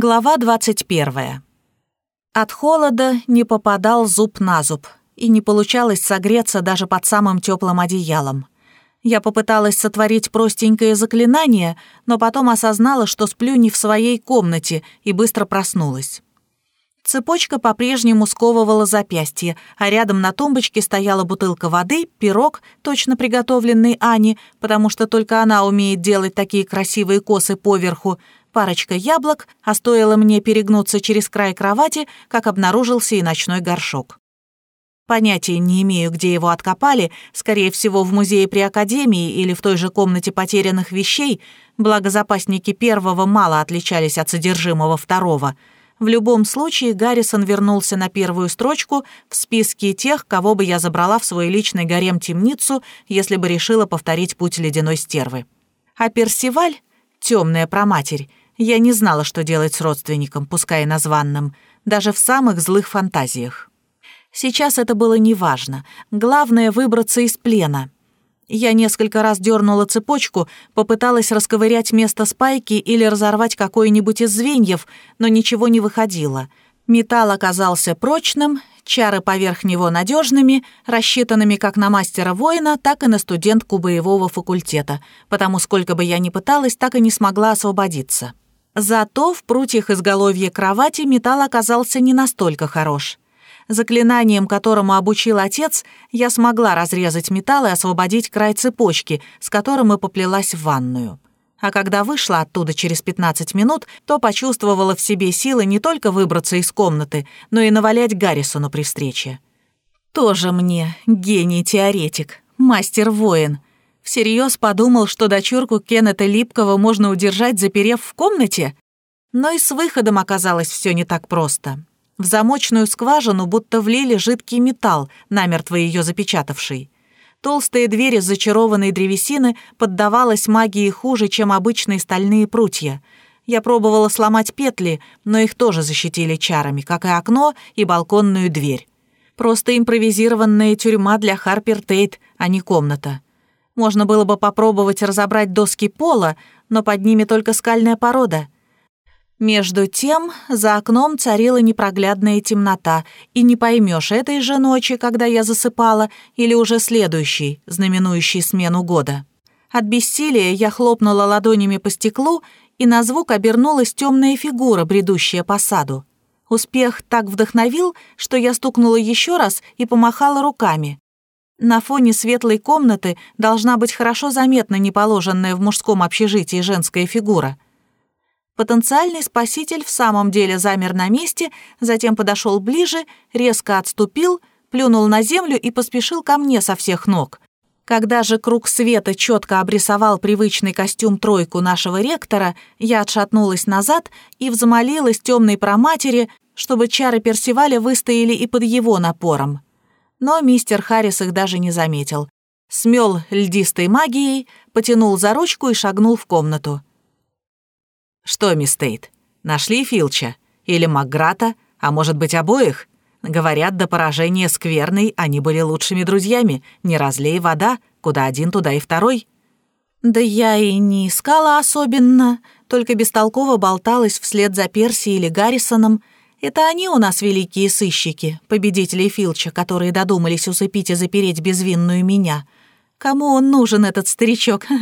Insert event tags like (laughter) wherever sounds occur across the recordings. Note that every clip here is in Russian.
Глава 21. От холода не попадал зуб на зуб, и не получалось согреться даже под самым теплым одеялом. Я попыталась сотворить простенькое заклинание, но потом осознала, что сплю не в своей комнате, и быстро проснулась. Цепочка по-прежнему сковывала запястье, а рядом на тумбочке стояла бутылка воды, пирог, точно приготовленный Ане, потому что только она умеет делать такие красивые косы поверху, парочка яблок, а стоило мне перегнуться через край кровати, как обнаружился и ночной горшок. Понятия не имею, где его откопали, скорее всего, в музее при Академии или в той же комнате потерянных вещей, благо запасники первого мало отличались от содержимого второго. В любом случае, Гаррисон вернулся на первую строчку в списке тех, кого бы я забрала в свой личный гарем-темницу, если бы решила повторить путь ледяной стервы. А Персиваль, темная проматерь, я не знала, что делать с родственником, пускай и названным, даже в самых злых фантазиях. Сейчас это было неважно. Главное — выбраться из плена. Я несколько раз дернула цепочку, попыталась расковырять место спайки или разорвать какое-нибудь из звеньев, но ничего не выходило. Металл оказался прочным, чары поверх него надежными, рассчитанными как на мастера-воина, так и на студентку боевого факультета, потому сколько бы я ни пыталась, так и не смогла освободиться. Зато в прутьях изголовья кровати металл оказался не настолько хорош. Заклинанием, которому обучил отец, я смогла разрезать металл и освободить край цепочки, с которым и поплелась в ванную. А когда вышла оттуда через 15 минут, то почувствовала в себе силы не только выбраться из комнаты, но и навалять Гаррисону при встрече. Тоже мне гений-теоретик, мастер-воин — Всерьез подумал, что дочурку Кеннета Липкого можно удержать, заперев в комнате? Но и с выходом оказалось все не так просто. В замочную скважину будто влили жидкий металл, намертво ее запечатавший. Толстые двери с зачарованной древесины поддавалась магии хуже, чем обычные стальные прутья. Я пробовала сломать петли, но их тоже защитили чарами, как и окно и балконную дверь. Просто импровизированная тюрьма для Харпер Тейт, а не комната. Можно было бы попробовать разобрать доски пола, но под ними только скальная порода. Между тем, за окном царила непроглядная темнота, и не поймешь этой же ночи, когда я засыпала, или уже следующей, знаменующей смену года. От бессилия я хлопнула ладонями по стеклу, и на звук обернулась темная фигура, бредущая по саду. Успех так вдохновил, что я стукнула еще раз и помахала руками. На фоне светлой комнаты должна быть хорошо заметна неположенная в мужском общежитии женская фигура. Потенциальный спаситель в самом деле замер на месте, затем подошел ближе, резко отступил, плюнул на землю и поспешил ко мне со всех ног. Когда же круг света четко обрисовал привычный костюм-тройку нашего ректора, я отшатнулась назад и взмолилась темной проматери, чтобы чары Персиваля выстояли и под его напором но мистер Харрис их даже не заметил. Смел льдистой магией, потянул за ручку и шагнул в комнату. «Что, мисс Тейт, нашли Филча? Или Макграта? А может быть, обоих? Говорят, до поражения скверной они были лучшими друзьями. Не разлей вода, куда один, туда и второй». «Да я и не искала особенно, только бестолково болталась вслед за Перси или Гаррисоном», это они у нас великие сыщики, победители Филча, которые додумались усыпить и запереть безвинную меня. Кому он нужен, этот старичок? (laughs)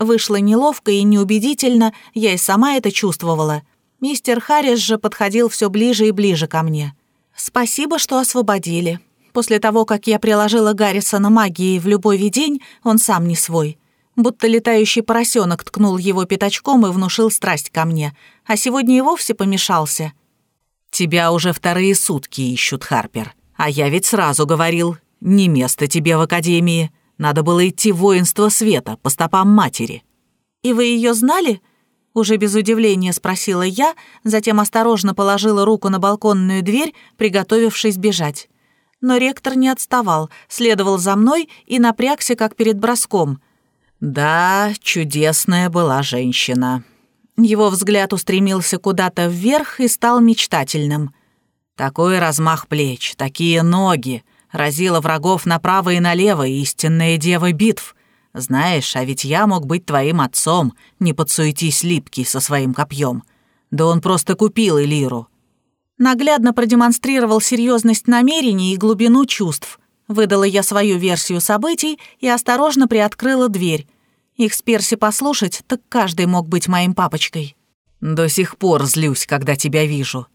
Вышло неловко и неубедительно, я и сама это чувствовала. Мистер Харрис же подходил все ближе и ближе ко мне. Спасибо, что освободили. После того, как я приложила Гаррисона магией в любой день, он сам не свой. Будто летающий поросенок ткнул его пятачком и внушил страсть ко мне. А сегодня и вовсе помешался. «Тебя уже вторые сутки ищут, Харпер. А я ведь сразу говорил, не место тебе в академии. Надо было идти в воинство света, по стопам матери». «И вы ее знали?» Уже без удивления спросила я, затем осторожно положила руку на балконную дверь, приготовившись бежать. Но ректор не отставал, следовал за мной и напрягся, как перед броском. «Да, чудесная была женщина», его взгляд устремился куда-то вверх и стал мечтательным. Такой размах плеч, такие ноги, разила врагов направо и налево, истинная дева битв. Знаешь, а ведь я мог быть твоим отцом, не подсуетись липкий со своим копьем. Да он просто купил Элиру. Наглядно продемонстрировал серьезность намерений и глубину чувств. Выдала я свою версию событий и осторожно приоткрыла дверь. Их с Перси послушать, так каждый мог быть моим папочкой. До сих пор злюсь, когда тебя вижу.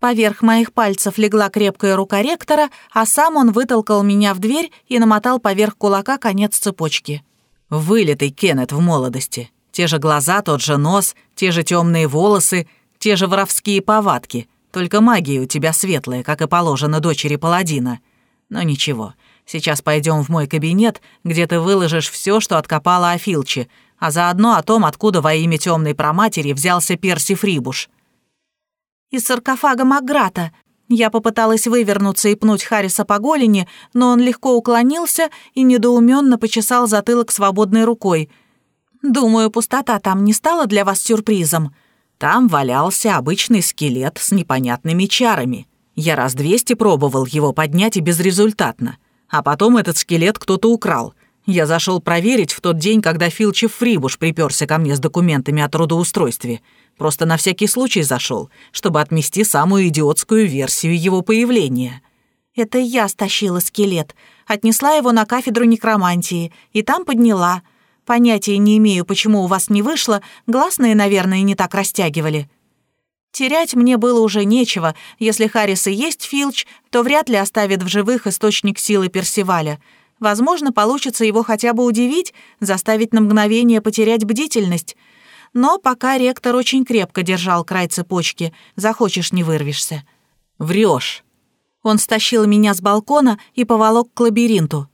Поверх моих пальцев легла крепкая рука ректора, а сам он вытолкал меня в дверь и намотал поверх кулака конец цепочки. Вылитый Кеннет в молодости. Те же глаза, тот же нос, те же темные волосы, те же воровские повадки. Только магия у тебя светлая, как и положено дочери паладина. Но ничего, сейчас пойдем в мой кабинет, где ты выложишь все, что откопала о а заодно о том, откуда во имя темной проматери взялся Перси Фрибуш из саркофага Маграта. Я попыталась вывернуться и пнуть Харриса по голени, но он легко уклонился и недоуменно почесал затылок свободной рукой. «Думаю, пустота там не стала для вас сюрпризом?» Там валялся обычный скелет с непонятными чарами. Я раз двести пробовал его поднять и безрезультатно. А потом этот скелет кто-то украл. Я зашел проверить в тот день, когда Филчев Фрибуш приперся ко мне с документами о трудоустройстве. Просто на всякий случай зашел, чтобы отмести самую идиотскую версию его появления. Это я стащила скелет, отнесла его на кафедру некромантии и там подняла. Понятия не имею, почему у вас не вышло, гласные, наверное, не так растягивали. Терять мне было уже нечего. Если Харрис и есть Филч, то вряд ли оставит в живых источник силы Персиваля. Возможно, получится его хотя бы удивить, заставить на мгновение потерять бдительность — но пока ректор очень крепко держал край цепочки, захочешь не вырвешься. Врешь. Он стащил меня с балкона и поволок к лабиринту.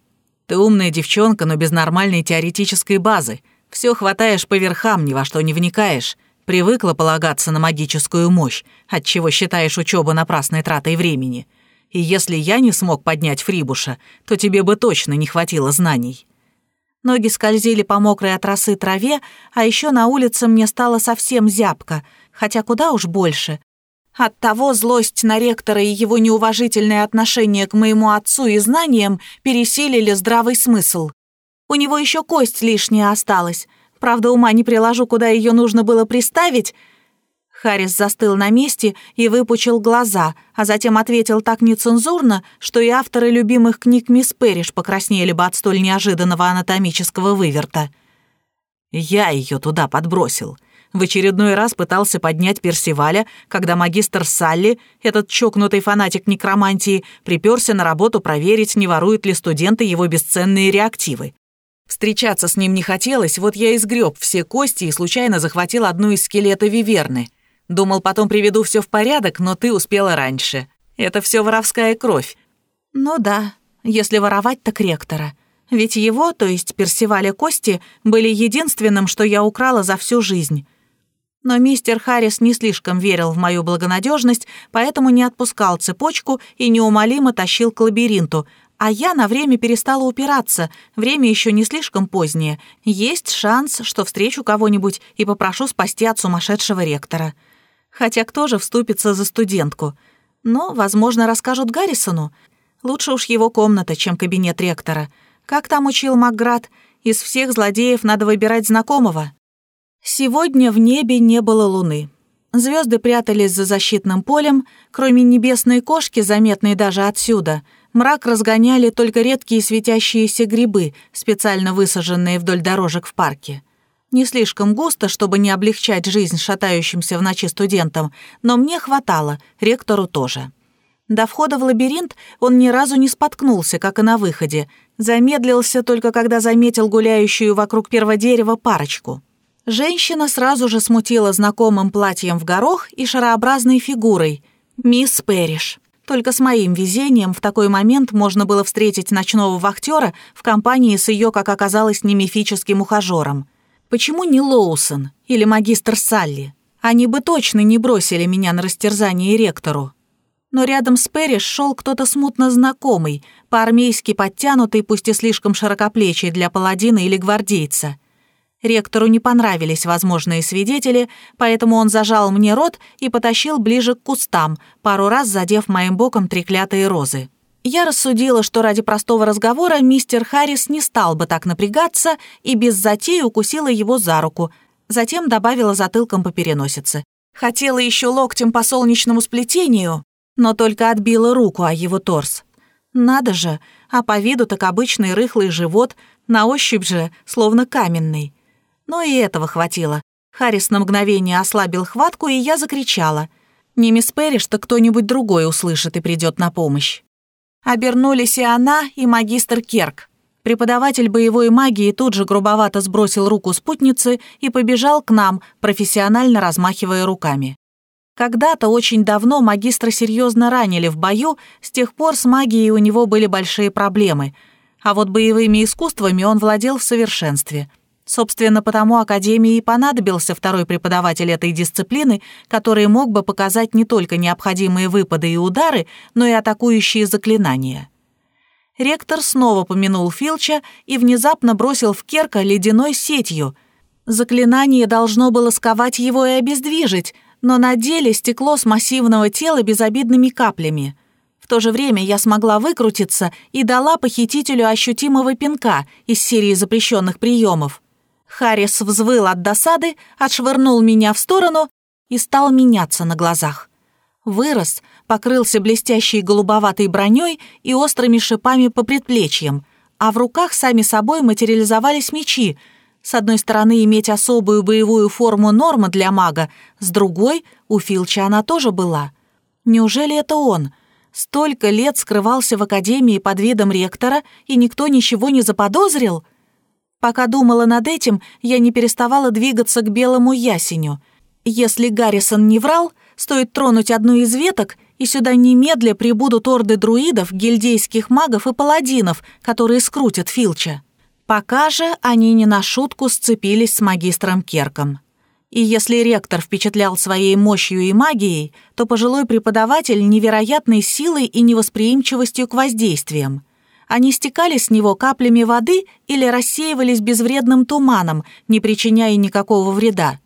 Ты умная девчонка, но без нормальной теоретической базы. Все хватаешь по верхам, ни во что не вникаешь. Привыкла полагаться на магическую мощь, отчего считаешь учебу напрасной тратой времени. И если я не смог поднять Фрибуша, то тебе бы точно не хватило знаний. Ноги скользили по мокрой от росы траве, а еще на улице мне стало совсем зябко, хотя куда уж больше. Оттого злость на ректора и его неуважительное отношение к моему отцу и знаниям пересилили здравый смысл. У него еще кость лишняя осталась. Правда, ума не приложу, куда ее нужно было приставить — Харрис застыл на месте и выпучил глаза, а затем ответил так нецензурно, что и авторы любимых книг мисс Перриш покраснели бы от столь неожиданного анатомического выверта. «Я ее туда подбросил», в очередной раз пытался поднять Персиваля, когда магистр Салли, этот чокнутый фанатик некромантии, приперся на работу проверить, не воруют ли студенты его бесценные реактивы. Встречаться с ним не хотелось, вот я изгреб все кости и случайно захватил одну из скелета Виверны. Думал, потом приведу все в порядок, но ты успела раньше. Это все воровская кровь». «Ну да, если воровать, так ректора. Ведь его, то есть Персиваля Кости, были единственным, что я украла за всю жизнь». Но мистер Харрис не слишком верил в мою благонадежность, поэтому не отпускал цепочку и неумолимо тащил к лабиринту, а я на время перестала упираться, время еще не слишком позднее. Есть шанс, что встречу кого-нибудь и попрошу спасти от сумасшедшего ректора. Хотя кто же вступится за студентку? Но, возможно, расскажут Гаррисону. Лучше уж его комната, чем кабинет ректора. Как там учил Макград? Из всех злодеев надо выбирать знакомого. Сегодня в небе не было луны. Звезды прятались за защитным полем, кроме небесной кошки, заметной даже отсюда. Мрак разгоняли только редкие светящиеся грибы, специально высаженные вдоль дорожек в парке. Не слишком густо, чтобы не облегчать жизнь шатающимся в ночи студентам, но мне хватало, ректору тоже. До входа в лабиринт он ни разу не споткнулся, как и на выходе. Замедлился только когда заметил гуляющую вокруг первого дерева парочку. Женщина сразу же смутила знакомым платьем в горох и шарообразной фигурой. «Мисс Перриш». Только с моим везением в такой момент можно было встретить ночного вахтера в компании с ее, как оказалось, немифическим ухажером. Почему не Лоусон или магистр Салли? Они бы точно не бросили меня на растерзание ректору. Но рядом с Перриш шел кто-то смутно знакомый, по-армейски подтянутый, пусть и слишком широкоплечий для паладина или гвардейца. Ректору не понравились возможные свидетели, поэтому он зажал мне рот и потащил ближе к кустам, пару раз задев моим боком треклятые розы. Я рассудила, что ради простого разговора мистер Харрис не стал бы так напрягаться и без затеи укусила его за руку, затем добавила затылком по переносице. Хотела еще локтем по солнечному сплетению, но только отбила руку о его торс. Надо же, а по виду так обычный рыхлый живот, на ощупь же словно каменный. Но и этого хватило. Харрис на мгновение ослабил хватку, и я закричала. Не мисс Перри, что кто-нибудь другой услышит и придет на помощь. Обернулись и она, и магистр Керк. Преподаватель боевой магии тут же грубовато сбросил руку спутницы и побежал к нам, профессионально размахивая руками. Когда-то очень давно магистра серьезно ранили в бою, с тех пор с магией у него были большие проблемы, а вот боевыми искусствами он владел в совершенстве. Собственно, потому Академии и понадобился второй преподаватель этой дисциплины, который мог бы показать не только необходимые выпады и удары, но и атакующие заклинания. Ректор снова помянул Филча и внезапно бросил в Керка ледяной сетью. Заклинание должно было сковать его и обездвижить, но на деле стекло с массивного тела безобидными каплями. В то же время я смогла выкрутиться и дала похитителю ощутимого пинка из серии запрещенных приемов. Харрис взвыл от досады, отшвырнул меня в сторону и стал меняться на глазах. Вырос, покрылся блестящей голубоватой броней и острыми шипами по предплечьям, а в руках сами собой материализовались мечи. С одной стороны, иметь особую боевую форму норма для мага, с другой, у Филча она тоже была. Неужели это он? Столько лет скрывался в академии под видом ректора, и никто ничего не заподозрил? Пока думала над этим, я не переставала двигаться к белому ясеню. Если Гаррисон не врал, стоит тронуть одну из веток, и сюда немедля прибудут орды друидов, гильдейских магов и паладинов, которые скрутят Филча. Пока же они не на шутку сцепились с магистром Керком. И если ректор впечатлял своей мощью и магией, то пожилой преподаватель невероятной силой и невосприимчивостью к воздействиям. Они стекали с него каплями воды или рассеивались безвредным туманом, не причиняя никакого вреда.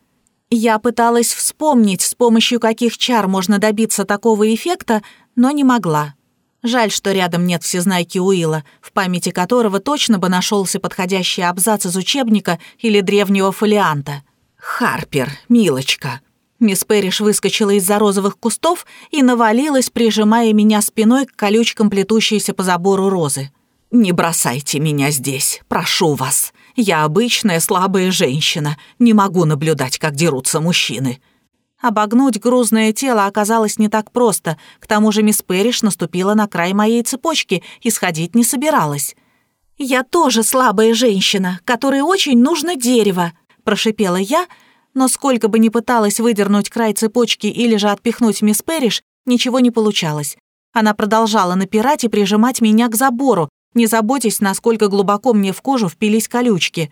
Я пыталась вспомнить, с помощью каких чар можно добиться такого эффекта, но не могла. Жаль, что рядом нет всезнайки Уилла, в памяти которого точно бы нашелся подходящий абзац из учебника или древнего фолианта. «Харпер, милочка!» Мисс Перриш выскочила из-за розовых кустов и навалилась, прижимая меня спиной к колючкам плетущейся по забору розы. «Не бросайте меня здесь, прошу вас. Я обычная слабая женщина, не могу наблюдать, как дерутся мужчины». Обогнуть грузное тело оказалось не так просто, к тому же мисс Перриш наступила на край моей цепочки и сходить не собиралась. «Я тоже слабая женщина, которой очень нужно дерево», — прошипела я, но сколько бы ни пыталась выдернуть край цепочки или же отпихнуть мисс Перриш, ничего не получалось. Она продолжала напирать и прижимать меня к забору, не заботясь, насколько глубоко мне в кожу впились колючки.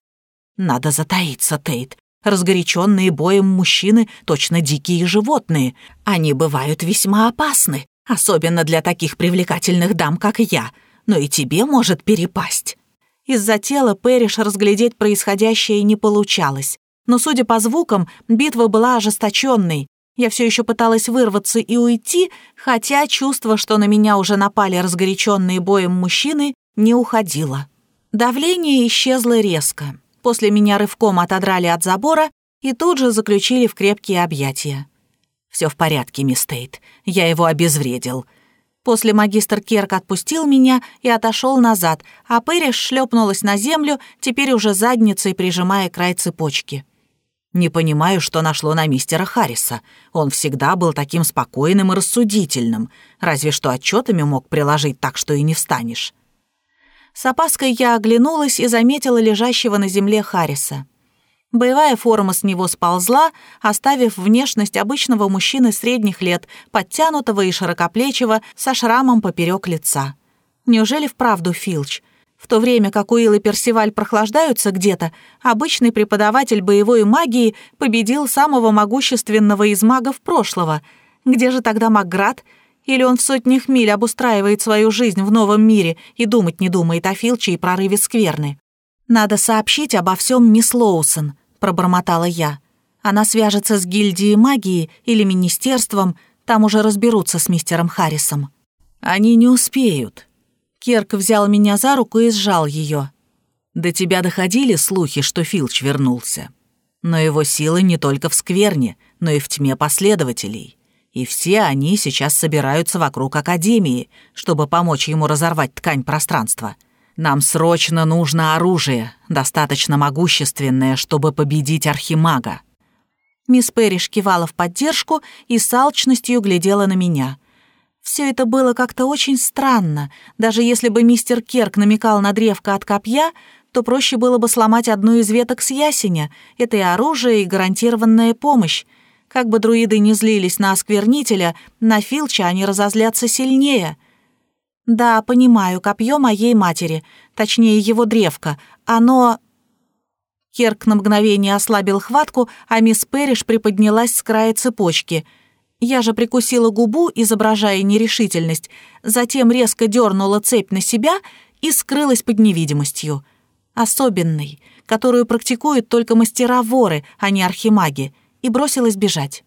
Надо затаиться, Тейт. Разгоряченные боем мужчины точно дикие животные. Они бывают весьма опасны, особенно для таких привлекательных дам, как я. Но и тебе может перепасть. Из-за тела Пэриш разглядеть происходящее не получалось. Но, судя по звукам, битва была ожесточенной. Я все еще пыталась вырваться и уйти, хотя чувство, что на меня уже напали разгоряченные боем мужчины, не уходила. Давление исчезло резко. После меня рывком отодрали от забора и тут же заключили в крепкие объятия. Все в порядке, мисс Тейт. Я его обезвредил. После магистр Керк отпустил меня и отошел назад, а Пэриш шлепнулась на землю, теперь уже задницей прижимая край цепочки. Не понимаю, что нашло на мистера Харриса. Он всегда был таким спокойным и рассудительным, разве что отчетами мог приложить так, что и не встанешь. С опаской я оглянулась и заметила лежащего на земле Харриса. Боевая форма с него сползла, оставив внешность обычного мужчины средних лет, подтянутого и широкоплечего, со шрамом поперек лица. Неужели вправду Филч? В то время как Уилл и Персиваль прохлаждаются где-то, обычный преподаватель боевой магии победил самого могущественного из магов прошлого. Где же тогда Макград — или он в сотнях миль обустраивает свою жизнь в новом мире и думать не думает о Филче и прорыве скверны. «Надо сообщить обо всем мисс Лоусон», — пробормотала я. «Она свяжется с гильдией магии или министерством, там уже разберутся с мистером Харрисом». «Они не успеют». Керк взял меня за руку и сжал ее. «До тебя доходили слухи, что Филч вернулся?» Но его силы не только в скверне, но и в тьме последователей. И все они сейчас собираются вокруг Академии, чтобы помочь ему разорвать ткань пространства. Нам срочно нужно оружие, достаточно могущественное, чтобы победить Архимага». Мисс Перриш кивала в поддержку и с алчностью глядела на меня. Все это было как-то очень странно. Даже если бы мистер Керк намекал на древко от копья, то проще было бы сломать одну из веток с ясеня. Это и оружие, и гарантированная помощь. Как бы друиды не злились на осквернителя, на Филча они разозлятся сильнее. Да, понимаю, копье моей матери, точнее его древко. Оно... Керк на мгновение ослабил хватку, а мисс Перриш приподнялась с края цепочки. Я же прикусила губу, изображая нерешительность, затем резко дернула цепь на себя и скрылась под невидимостью. Особенной, которую практикуют только мастера-воры, а не архимаги и бросилась бежать.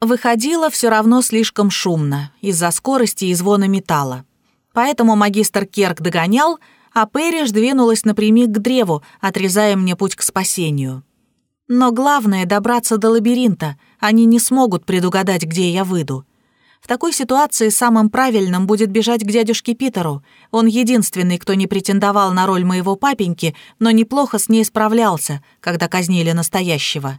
Выходило все равно слишком шумно, из-за скорости и звона металла. Поэтому магистр Керк догонял, а Пэриш двинулась напрямик к древу, отрезая мне путь к спасению. Но главное — добраться до лабиринта, они не смогут предугадать, где я выйду. В такой ситуации самым правильным будет бежать к дядюшке Питеру. Он единственный, кто не претендовал на роль моего папеньки, но неплохо с ней справлялся, когда казнили настоящего.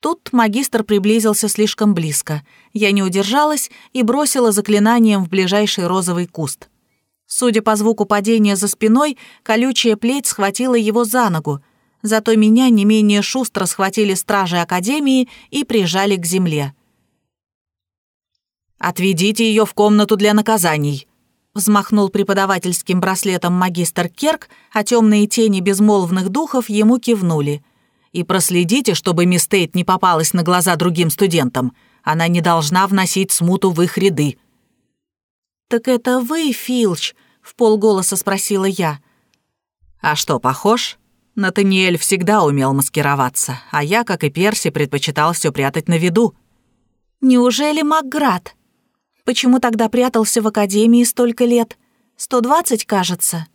Тут магистр приблизился слишком близко. Я не удержалась и бросила заклинанием в ближайший розовый куст. Судя по звуку падения за спиной, колючая плеть схватила его за ногу. Зато меня не менее шустро схватили стражи Академии и прижали к земле. «Отведите ее в комнату для наказаний», взмахнул преподавательским браслетом магистр Керк, а темные тени безмолвных духов ему кивнули — и проследите, чтобы мисс Тейт не попалась на глаза другим студентам. Она не должна вносить смуту в их ряды». «Так это вы, Филч?» — в полголоса спросила я. «А что, похож?» Натаниэль всегда умел маскироваться, а я, как и Перси, предпочитал все прятать на виду. «Неужели Макград? Почему тогда прятался в Академии столько лет? 120, кажется.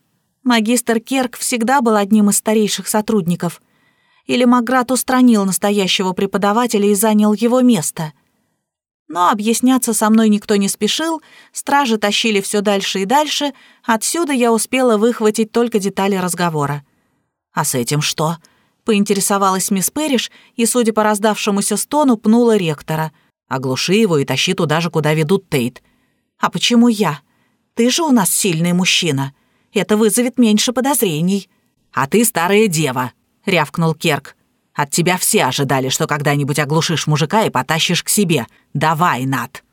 Магистр Керк всегда был одним из старейших сотрудников. Или Маград устранил настоящего преподавателя и занял его место? Но объясняться со мной никто не спешил, стражи тащили все дальше и дальше, отсюда я успела выхватить только детали разговора. «А с этим что?» — поинтересовалась мисс Перриш и, судя по раздавшемуся стону, пнула ректора. «Оглуши его и тащи туда же, куда ведут Тейт». «А почему я? Ты же у нас сильный мужчина. Это вызовет меньше подозрений». «А ты старая дева», — рявкнул Керк. «От тебя все ожидали, что когда-нибудь оглушишь мужика и потащишь к себе. Давай, Над!»